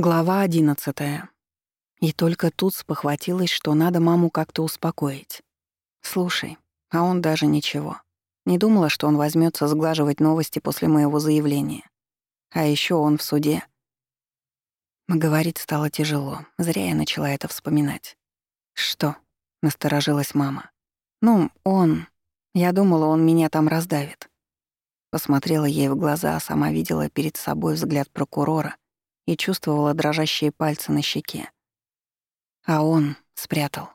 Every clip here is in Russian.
Глава одиннадцатая. И только тут спохватилась, что надо маму как-то успокоить. «Слушай, а он даже ничего. Не думала, что он возьмется сглаживать новости после моего заявления. А еще он в суде». Говорить стало тяжело. Зря я начала это вспоминать. «Что?» — насторожилась мама. «Ну, он... Я думала, он меня там раздавит». Посмотрела ей в глаза, а сама видела перед собой взгляд прокурора — и чувствовала дрожащие пальцы на щеке. А он спрятал.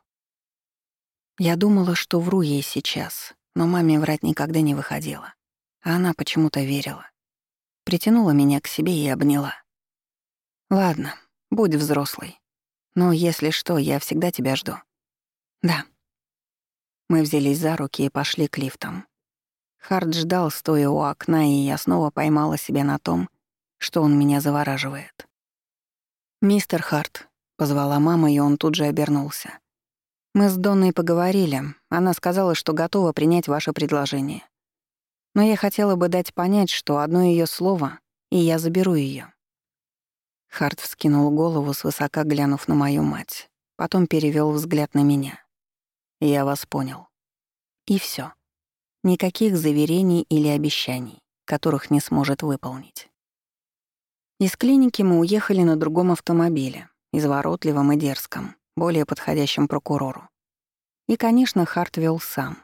Я думала, что вру ей сейчас, но маме врать никогда не выходила. А она почему-то верила. Притянула меня к себе и обняла. «Ладно, будь взрослой. Но если что, я всегда тебя жду». «Да». Мы взялись за руки и пошли к лифтам. Хард ждал, стоя у окна, и я снова поймала себя на том, что он меня завораживает. «Мистер Харт», — позвала мама, и он тут же обернулся. «Мы с Донной поговорили. Она сказала, что готова принять ваше предложение. Но я хотела бы дать понять, что одно ее слово, и я заберу ее. Харт вскинул голову, свысока глянув на мою мать. Потом перевел взгляд на меня. «Я вас понял». И все. Никаких заверений или обещаний, которых не сможет выполнить. Из клиники мы уехали на другом автомобиле, изворотливом и дерзком, более подходящем прокурору. И, конечно, Харт вел сам.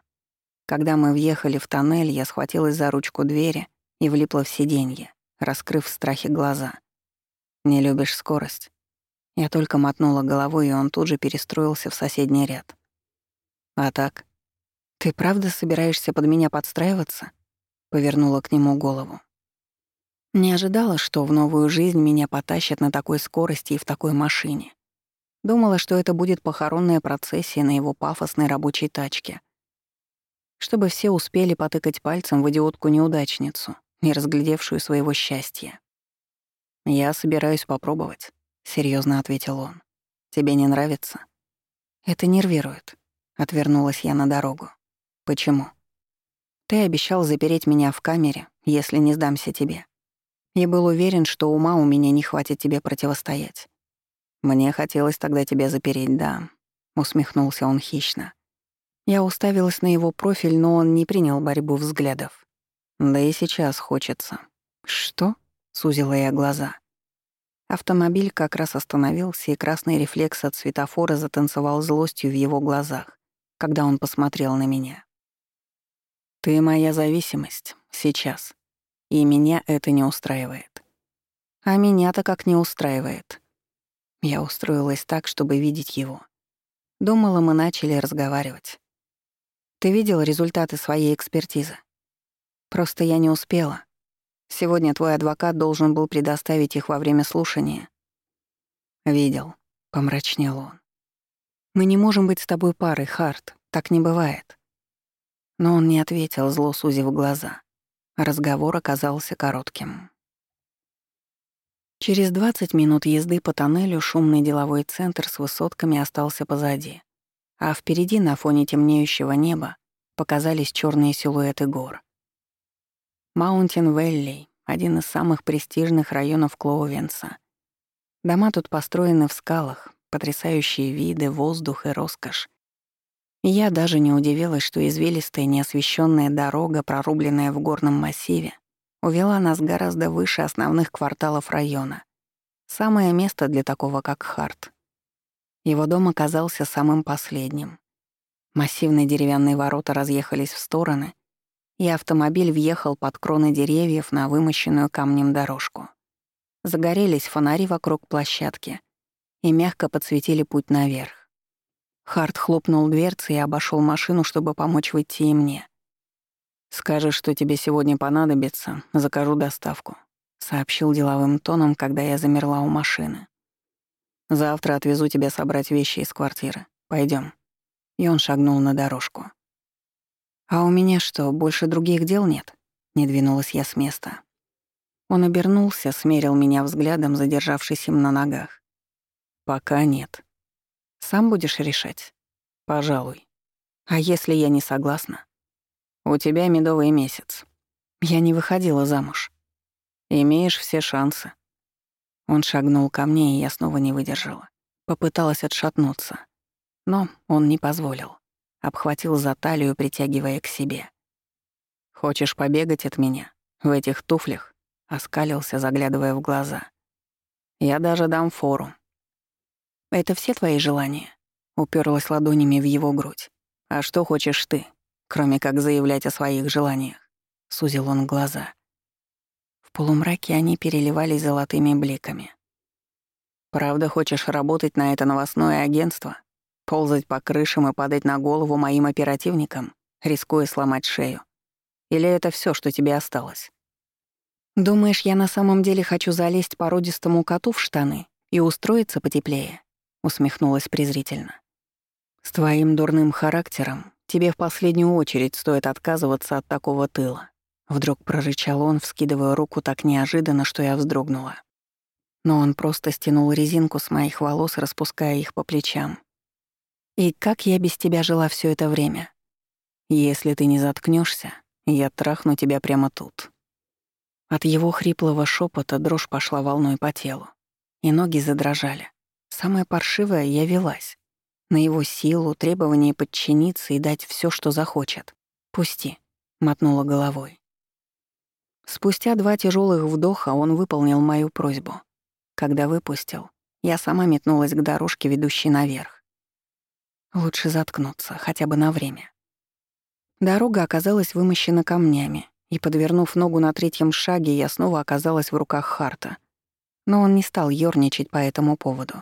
Когда мы въехали в тоннель, я схватилась за ручку двери и влипла в сиденье, раскрыв в страхе глаза. «Не любишь скорость?» Я только мотнула головой, и он тут же перестроился в соседний ряд. «А так? Ты правда собираешься под меня подстраиваться?» Повернула к нему голову. Не ожидала, что в новую жизнь меня потащат на такой скорости и в такой машине. Думала, что это будет похоронная процессия на его пафосной рабочей тачке. Чтобы все успели потыкать пальцем в идиотку-неудачницу, не разглядевшую своего счастья. «Я собираюсь попробовать», — серьезно ответил он. «Тебе не нравится?» «Это нервирует», — отвернулась я на дорогу. «Почему?» «Ты обещал запереть меня в камере, если не сдамся тебе. Я был уверен, что ума у меня не хватит тебе противостоять. Мне хотелось тогда тебя запереть, да, усмехнулся он хищно. Я уставилась на его профиль, но он не принял борьбу взглядов. Да и сейчас хочется. Что? сузила я глаза. Автомобиль как раз остановился, и красный рефлекс от светофора затанцевал злостью в его глазах, когда он посмотрел на меня. «Ты моя зависимость. Сейчас. И меня это не устраивает. А меня-то как не устраивает. Я устроилась так, чтобы видеть его. Думала, мы начали разговаривать. Ты видел результаты своей экспертизы? Просто я не успела. Сегодня твой адвокат должен был предоставить их во время слушания. Видел, помрачнел он. Мы не можем быть с тобой парой, Харт, так не бывает. Но он не ответил, зло сузив глаза. Разговор оказался коротким. Через 20 минут езды по тоннелю шумный деловой центр с высотками остался позади, а впереди на фоне темнеющего неба показались черные силуэты гор. Маунтин-Вэлли — один из самых престижных районов Клоувенса. Дома тут построены в скалах, потрясающие виды, воздух и роскошь. Я даже не удивилась, что извилистая неосвещенная дорога, прорубленная в горном массиве, увела нас гораздо выше основных кварталов района. Самое место для такого, как Харт. Его дом оказался самым последним. Массивные деревянные ворота разъехались в стороны, и автомобиль въехал под кроны деревьев на вымощенную камнем дорожку. Загорелись фонари вокруг площадки и мягко подсветили путь наверх. Харт хлопнул дверцей и обошел машину, чтобы помочь выйти и мне. «Скажешь, что тебе сегодня понадобится, закажу доставку», — сообщил деловым тоном, когда я замерла у машины. «Завтра отвезу тебя собрать вещи из квартиры. Пойдем. И он шагнул на дорожку. «А у меня что, больше других дел нет?» Не двинулась я с места. Он обернулся, смерил меня взглядом, задержавшись им на ногах. «Пока нет», сам будешь решать? Пожалуй. А если я не согласна? У тебя медовый месяц. Я не выходила замуж. Имеешь все шансы. Он шагнул ко мне, и я снова не выдержала. Попыталась отшатнуться. Но он не позволил. Обхватил за талию, притягивая к себе. «Хочешь побегать от меня? В этих туфлях?» Оскалился, заглядывая в глаза. «Я даже дам фору». «Это все твои желания?» Уперлась ладонями в его грудь. «А что хочешь ты, кроме как заявлять о своих желаниях?» Сузил он глаза. В полумраке они переливались золотыми бликами. «Правда хочешь работать на это новостное агентство? Ползать по крышам и падать на голову моим оперативникам, рискуя сломать шею? Или это все, что тебе осталось?» «Думаешь, я на самом деле хочу залезть породистому коту в штаны и устроиться потеплее?» — усмехнулась презрительно. «С твоим дурным характером тебе в последнюю очередь стоит отказываться от такого тыла. Вдруг прорычал он, вскидывая руку так неожиданно, что я вздрогнула. Но он просто стянул резинку с моих волос, распуская их по плечам. «И как я без тебя жила все это время? Если ты не заткнешься, я трахну тебя прямо тут». От его хриплого шепота дрожь пошла волной по телу, и ноги задрожали. Самое паршивое — я велась. На его силу, требование подчиниться и дать все, что захочет. «Пусти», — мотнула головой. Спустя два тяжелых вдоха он выполнил мою просьбу. Когда выпустил, я сама метнулась к дорожке, ведущей наверх. Лучше заткнуться, хотя бы на время. Дорога оказалась вымощена камнями, и, подвернув ногу на третьем шаге, я снова оказалась в руках Харта. Но он не стал ёрничать по этому поводу.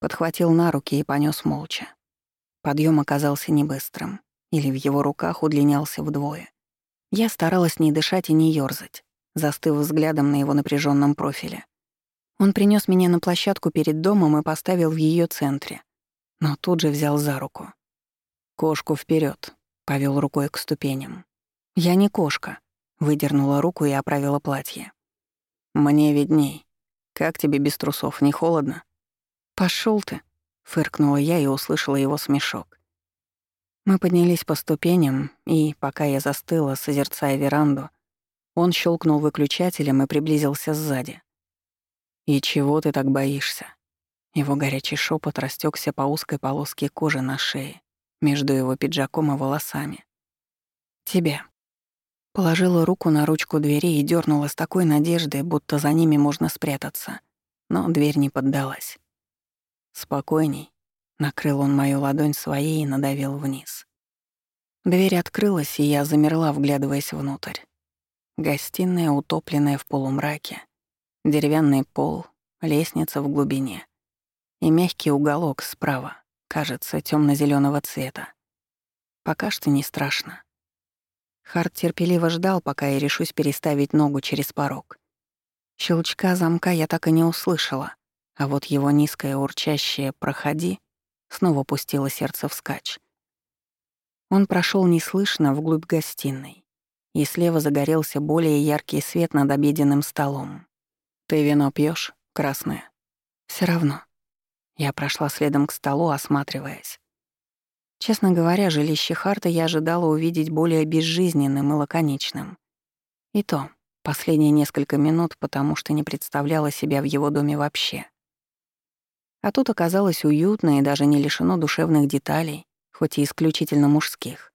Подхватил на руки и понёс молча. Подъем оказался небыстрым, или в его руках удлинялся вдвое. Я старалась не дышать и не ёрзать, застыв взглядом на его напряженном профиле. Он принес меня на площадку перед домом и поставил в ее центре, но тут же взял за руку. «Кошку вперед, повел рукой к ступеням. «Я не кошка», — выдернула руку и оправила платье. «Мне видней. Как тебе без трусов, не холодно?» Пошел ты», — фыркнула я и услышала его смешок. Мы поднялись по ступеням, и, пока я застыла, созерцая веранду, он щелкнул выключателем и приблизился сзади. «И чего ты так боишься?» Его горячий шепот растекся по узкой полоске кожи на шее, между его пиджаком и волосами. «Тебя». Положила руку на ручку двери и дернула с такой надеждой, будто за ними можно спрятаться. Но дверь не поддалась. «Спокойней», Накрыл он мою ладонь своей и надавил вниз. Дверь открылась, и я замерла, вглядываясь внутрь. Гостиная, утопленная в полумраке, деревянный пол, лестница в глубине и мягкий уголок справа, кажется, темно зеленого цвета. Пока что не страшно. Харт терпеливо ждал, пока я решусь переставить ногу через порог. Щелчка замка я так и не услышала, а вот его низкое урчащее «проходи» Снова пустило сердце вскачь. Он прошел неслышно вглубь гостиной, и слева загорелся более яркий свет над обеденным столом. «Ты вино пьешь, красное?» Все равно». Я прошла следом к столу, осматриваясь. Честно говоря, жилище Харта я ожидала увидеть более безжизненным и лаконичным. И то, последние несколько минут, потому что не представляла себя в его доме вообще. А тут оказалось уютно и даже не лишено душевных деталей, хоть и исключительно мужских.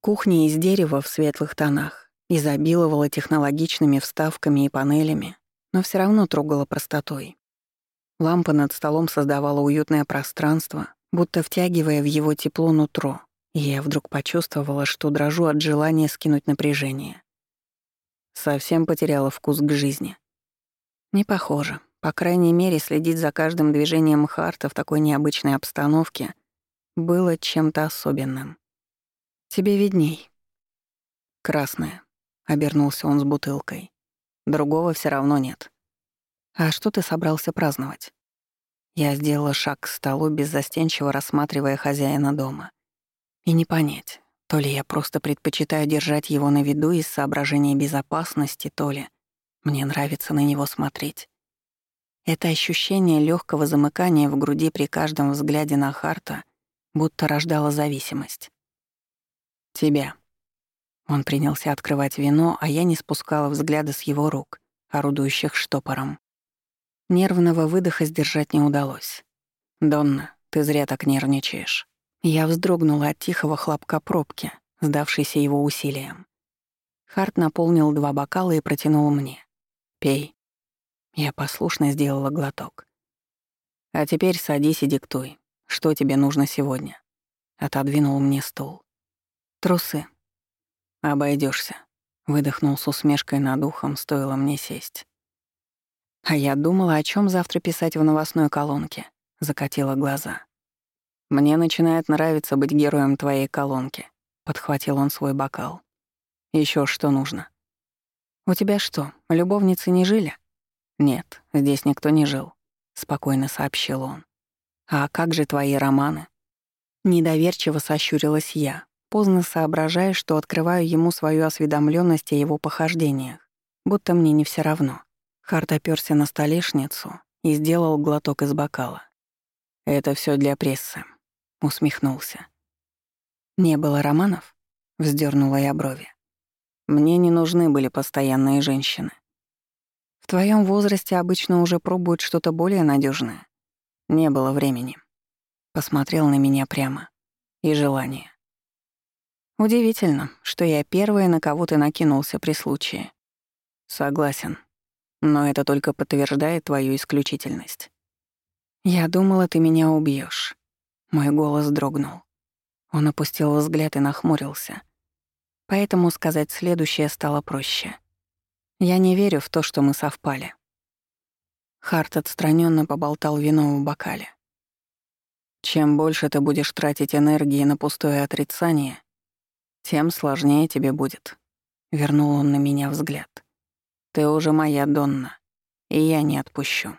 Кухня из дерева в светлых тонах изобиловала технологичными вставками и панелями, но все равно трогала простотой. Лампа над столом создавала уютное пространство, будто втягивая в его тепло нутро, и я вдруг почувствовала, что дрожу от желания скинуть напряжение. Совсем потеряла вкус к жизни. Не похоже. По крайней мере, следить за каждым движением Харта в такой необычной обстановке было чем-то особенным. «Тебе видней». «Красная», — обернулся он с бутылкой. «Другого все равно нет». «А что ты собрался праздновать?» Я сделала шаг к столу, беззастенчиво рассматривая хозяина дома. И не понять, то ли я просто предпочитаю держать его на виду из соображения безопасности, то ли мне нравится на него смотреть. Это ощущение легкого замыкания в груди при каждом взгляде на Харта будто рождало зависимость. «Тебя». Он принялся открывать вино, а я не спускала взгляда с его рук, орудующих штопором. Нервного выдоха сдержать не удалось. «Донна, ты зря так нервничаешь». Я вздрогнула от тихого хлопка пробки, сдавшейся его усилиям. Харт наполнил два бокала и протянул мне. «Пей». Я послушно сделала глоток. «А теперь садись и диктуй. Что тебе нужно сегодня?» Отодвинул мне стул. «Трусы». Обойдешься. выдохнул с усмешкой над ухом, стоило мне сесть. А я думала, о чем завтра писать в новостной колонке. Закатила глаза. «Мне начинает нравиться быть героем твоей колонки», — подхватил он свой бокал. Еще что нужно?» «У тебя что, любовницы не жили?» «Нет, здесь никто не жил», — спокойно сообщил он. «А как же твои романы?» Недоверчиво сощурилась я, поздно соображая, что открываю ему свою осведомленность о его похождениях, будто мне не все равно. Харт оперся на столешницу и сделал глоток из бокала. «Это все для прессы», — усмехнулся. «Не было романов?» — вздернула я брови. «Мне не нужны были постоянные женщины. В твоем возрасте обычно уже пробуют что-то более надежное. Не было времени. Посмотрел на меня прямо. И желания. Удивительно, что я первая, на кого ты накинулся при случае. Согласен. Но это только подтверждает твою исключительность. Я думала, ты меня убьешь. Мой голос дрогнул. Он опустил взгляд и нахмурился. Поэтому сказать следующее стало проще. Я не верю в то, что мы совпали. Харт отстраненно поболтал вино в бокале. Чем больше ты будешь тратить энергии на пустое отрицание, тем сложнее тебе будет. Вернул он на меня взгляд. Ты уже моя Донна, и я не отпущу.